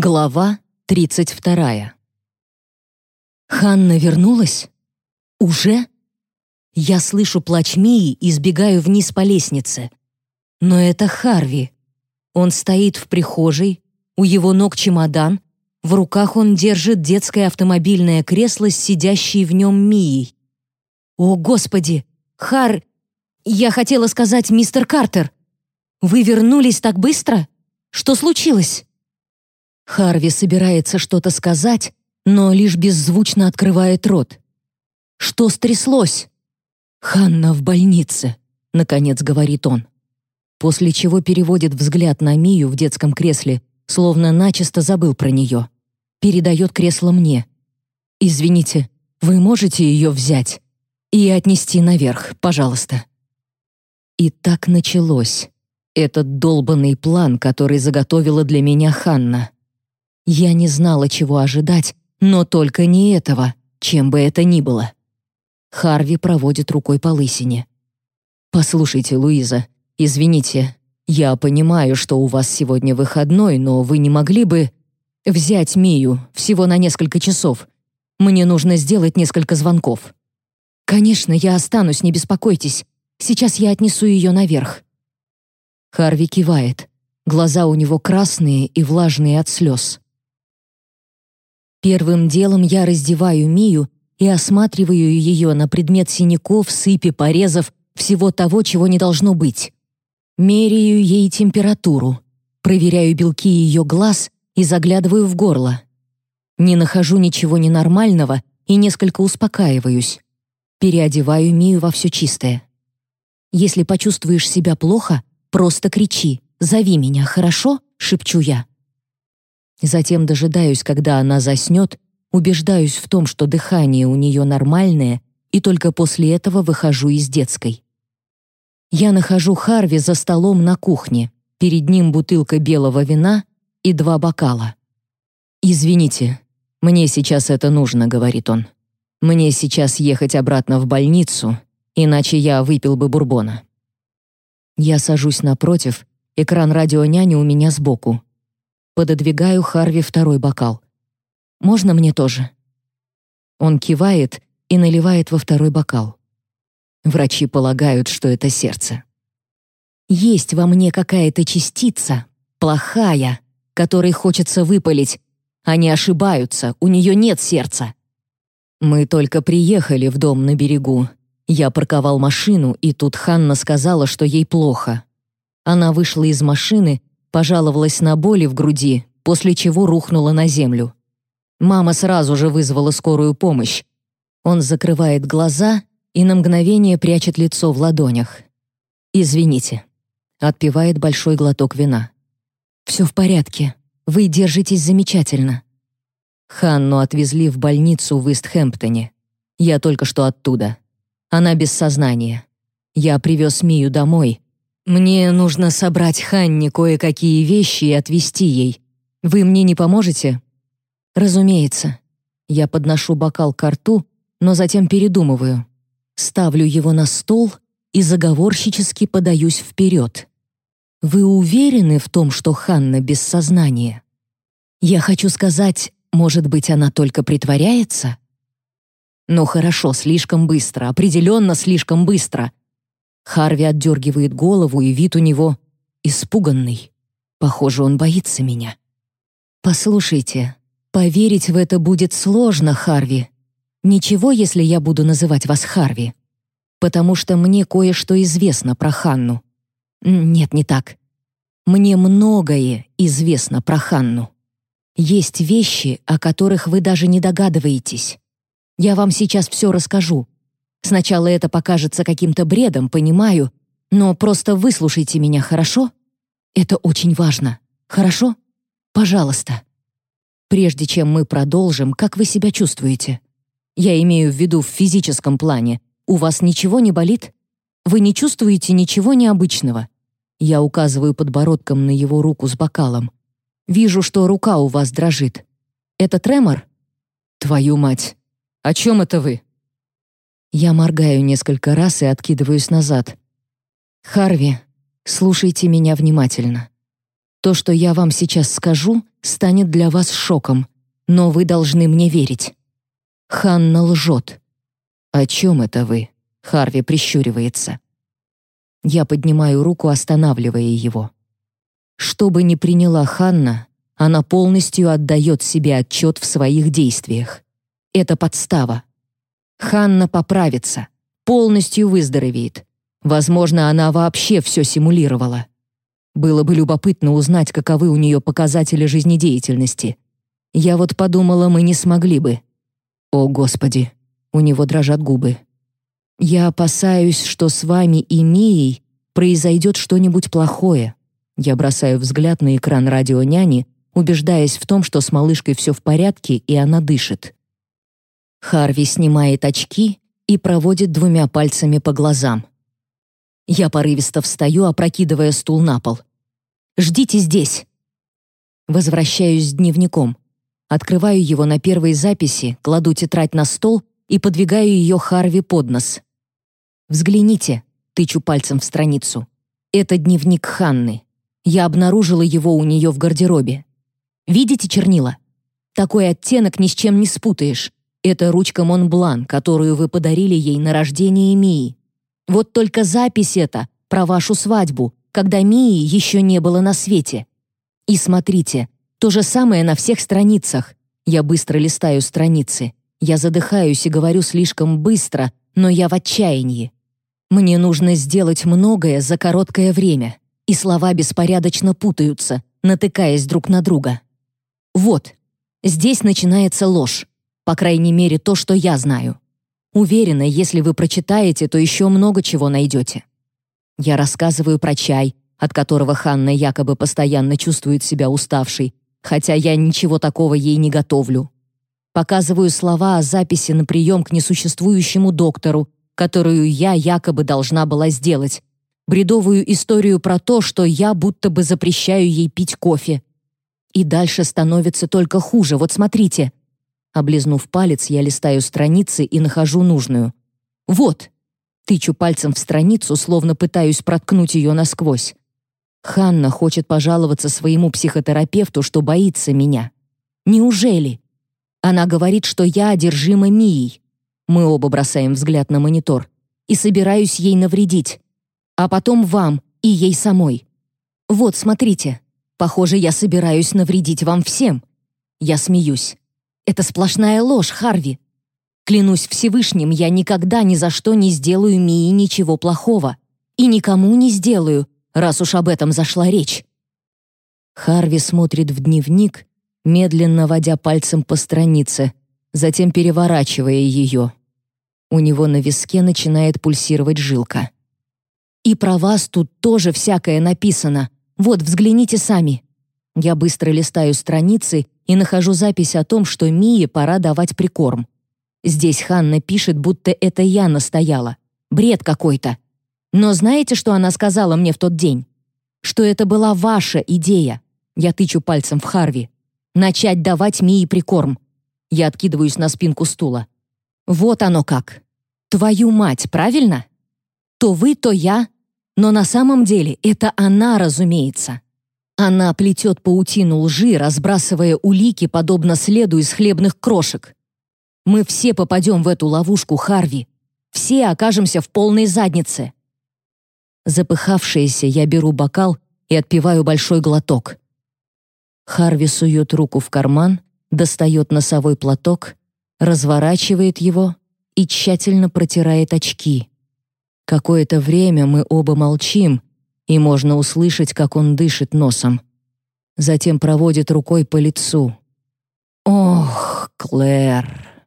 Глава 32. Ханна вернулась? Уже? Я слышу плач Мии и сбегаю вниз по лестнице. Но это Харви. Он стоит в прихожей, у его ног чемодан, в руках он держит детское автомобильное кресло с сидящей в нем Мией. «О, Господи! Хар... Я хотела сказать, мистер Картер! Вы вернулись так быстро? Что случилось?» Харви собирается что-то сказать, но лишь беззвучно открывает рот. «Что стряслось?» «Ханна в больнице», — наконец говорит он. После чего переводит взгляд на Мию в детском кресле, словно начисто забыл про нее. Передает кресло мне. «Извините, вы можете ее взять и отнести наверх, пожалуйста?» И так началось. Этот долбанный план, который заготовила для меня Ханна. Я не знала, чего ожидать, но только не этого, чем бы это ни было. Харви проводит рукой по лысине. «Послушайте, Луиза, извините, я понимаю, что у вас сегодня выходной, но вы не могли бы взять Мию всего на несколько часов? Мне нужно сделать несколько звонков». «Конечно, я останусь, не беспокойтесь. Сейчас я отнесу ее наверх». Харви кивает. Глаза у него красные и влажные от слез. Первым делом я раздеваю Мию и осматриваю ее на предмет синяков, сыпи, порезов, всего того, чего не должно быть. Меряю ей температуру, проверяю белки ее глаз и заглядываю в горло. Не нахожу ничего ненормального и несколько успокаиваюсь. Переодеваю Мию во все чистое. «Если почувствуешь себя плохо, просто кричи, зови меня, хорошо?» — шепчу я. Затем дожидаюсь, когда она заснет, убеждаюсь в том, что дыхание у нее нормальное, и только после этого выхожу из детской. Я нахожу Харви за столом на кухне. Перед ним бутылка белого вина и два бокала. «Извините, мне сейчас это нужно», — говорит он. «Мне сейчас ехать обратно в больницу, иначе я выпил бы бурбона». Я сажусь напротив, экран радионяни у меня сбоку. Пододвигаю Харви второй бокал. «Можно мне тоже?» Он кивает и наливает во второй бокал. Врачи полагают, что это сердце. Есть во мне какая-то частица, плохая, которой хочется выпалить. Они ошибаются, у нее нет сердца. Мы только приехали в дом на берегу. Я парковал машину, и тут Ханна сказала, что ей плохо. Она вышла из машины пожаловалась на боли в груди, после чего рухнула на землю. Мама сразу же вызвала скорую помощь. Он закрывает глаза и на мгновение прячет лицо в ладонях. «Извините». Отпивает большой глоток вина. «Все в порядке. Вы держитесь замечательно». Ханну отвезли в больницу в Истхэмптоне. Я только что оттуда. Она без сознания. Я привез Мию домой, «Мне нужно собрать Ханне кое-какие вещи и отвезти ей. Вы мне не поможете?» «Разумеется». Я подношу бокал к рту, но затем передумываю. Ставлю его на стол и заговорщически подаюсь вперед. «Вы уверены в том, что Ханна без сознания?» «Я хочу сказать, может быть, она только притворяется?» «Ну хорошо, слишком быстро, определенно слишком быстро. Харви отдергивает голову, и вид у него испуганный. Похоже, он боится меня. «Послушайте, поверить в это будет сложно, Харви. Ничего, если я буду называть вас Харви. Потому что мне кое-что известно про Ханну. Нет, не так. Мне многое известно про Ханну. Есть вещи, о которых вы даже не догадываетесь. Я вам сейчас все расскажу, Сначала это покажется каким-то бредом, понимаю, но просто выслушайте меня, хорошо? Это очень важно. Хорошо? Пожалуйста. Прежде чем мы продолжим, как вы себя чувствуете? Я имею в виду в физическом плане. У вас ничего не болит? Вы не чувствуете ничего необычного? Я указываю подбородком на его руку с бокалом. Вижу, что рука у вас дрожит. Это тремор? Твою мать. О чем это вы? Я моргаю несколько раз и откидываюсь назад. «Харви, слушайте меня внимательно. То, что я вам сейчас скажу, станет для вас шоком, но вы должны мне верить. Ханна лжет. «О чем это вы?» — Харви прищуривается. Я поднимаю руку, останавливая его. Что бы ни приняла Ханна, она полностью отдает себе отчет в своих действиях. Это подстава. Ханна поправится, полностью выздоровеет. Возможно, она вообще все симулировала. Было бы любопытно узнать, каковы у нее показатели жизнедеятельности. Я вот подумала, мы не смогли бы. О, Господи, у него дрожат губы. Я опасаюсь, что с вами и Мией произойдет что-нибудь плохое. Я бросаю взгляд на экран радионяни, убеждаясь в том, что с малышкой все в порядке и она дышит. Харви снимает очки и проводит двумя пальцами по глазам. Я порывисто встаю, опрокидывая стул на пол. «Ждите здесь!» Возвращаюсь с дневником. Открываю его на первой записи, кладу тетрадь на стол и подвигаю ее Харви под нос. «Взгляните», — тычу пальцем в страницу. «Это дневник Ханны. Я обнаружила его у нее в гардеробе. Видите чернила? Такой оттенок ни с чем не спутаешь. Это ручка Монблан, которую вы подарили ей на рождение Мии. Вот только запись эта про вашу свадьбу, когда Мии еще не было на свете. И смотрите, то же самое на всех страницах. Я быстро листаю страницы. Я задыхаюсь и говорю слишком быстро, но я в отчаянии. Мне нужно сделать многое за короткое время, и слова беспорядочно путаются, натыкаясь друг на друга. Вот, здесь начинается ложь. По крайней мере, то, что я знаю. Уверена, если вы прочитаете, то еще много чего найдете. Я рассказываю про чай, от которого Ханна якобы постоянно чувствует себя уставшей, хотя я ничего такого ей не готовлю. Показываю слова о записи на прием к несуществующему доктору, которую я якобы должна была сделать. Бредовую историю про то, что я будто бы запрещаю ей пить кофе. И дальше становится только хуже. Вот смотрите. Облизнув палец, я листаю страницы и нахожу нужную. Вот. Тычу пальцем в страницу, словно пытаюсь проткнуть ее насквозь. Ханна хочет пожаловаться своему психотерапевту, что боится меня. Неужели? Она говорит, что я одержима Мией. Мы оба бросаем взгляд на монитор. И собираюсь ей навредить. А потом вам и ей самой. Вот, смотрите. Похоже, я собираюсь навредить вам всем. Я смеюсь. Это сплошная ложь, Харви. Клянусь Всевышним, я никогда ни за что не сделаю Мии ничего плохого. И никому не сделаю, раз уж об этом зашла речь. Харви смотрит в дневник, медленно водя пальцем по странице, затем переворачивая ее. У него на виске начинает пульсировать жилка. «И про вас тут тоже всякое написано. Вот, взгляните сами». Я быстро листаю страницы и нахожу запись о том, что Мие пора давать прикорм. Здесь Ханна пишет, будто это я настояла. Бред какой-то. Но знаете, что она сказала мне в тот день? Что это была ваша идея. Я тычу пальцем в Харви. Начать давать Мии прикорм. Я откидываюсь на спинку стула. Вот оно как. Твою мать, правильно? То вы, то я. Но на самом деле это она, разумеется. Она плетет паутину лжи, разбрасывая улики, подобно следу из хлебных крошек. Мы все попадем в эту ловушку, Харви. Все окажемся в полной заднице. Запыхавшаяся, я беру бокал и отпиваю большой глоток. Харви сует руку в карман, достает носовой платок, разворачивает его и тщательно протирает очки. Какое-то время мы оба молчим, и можно услышать, как он дышит носом. Затем проводит рукой по лицу. «Ох, Клэр!»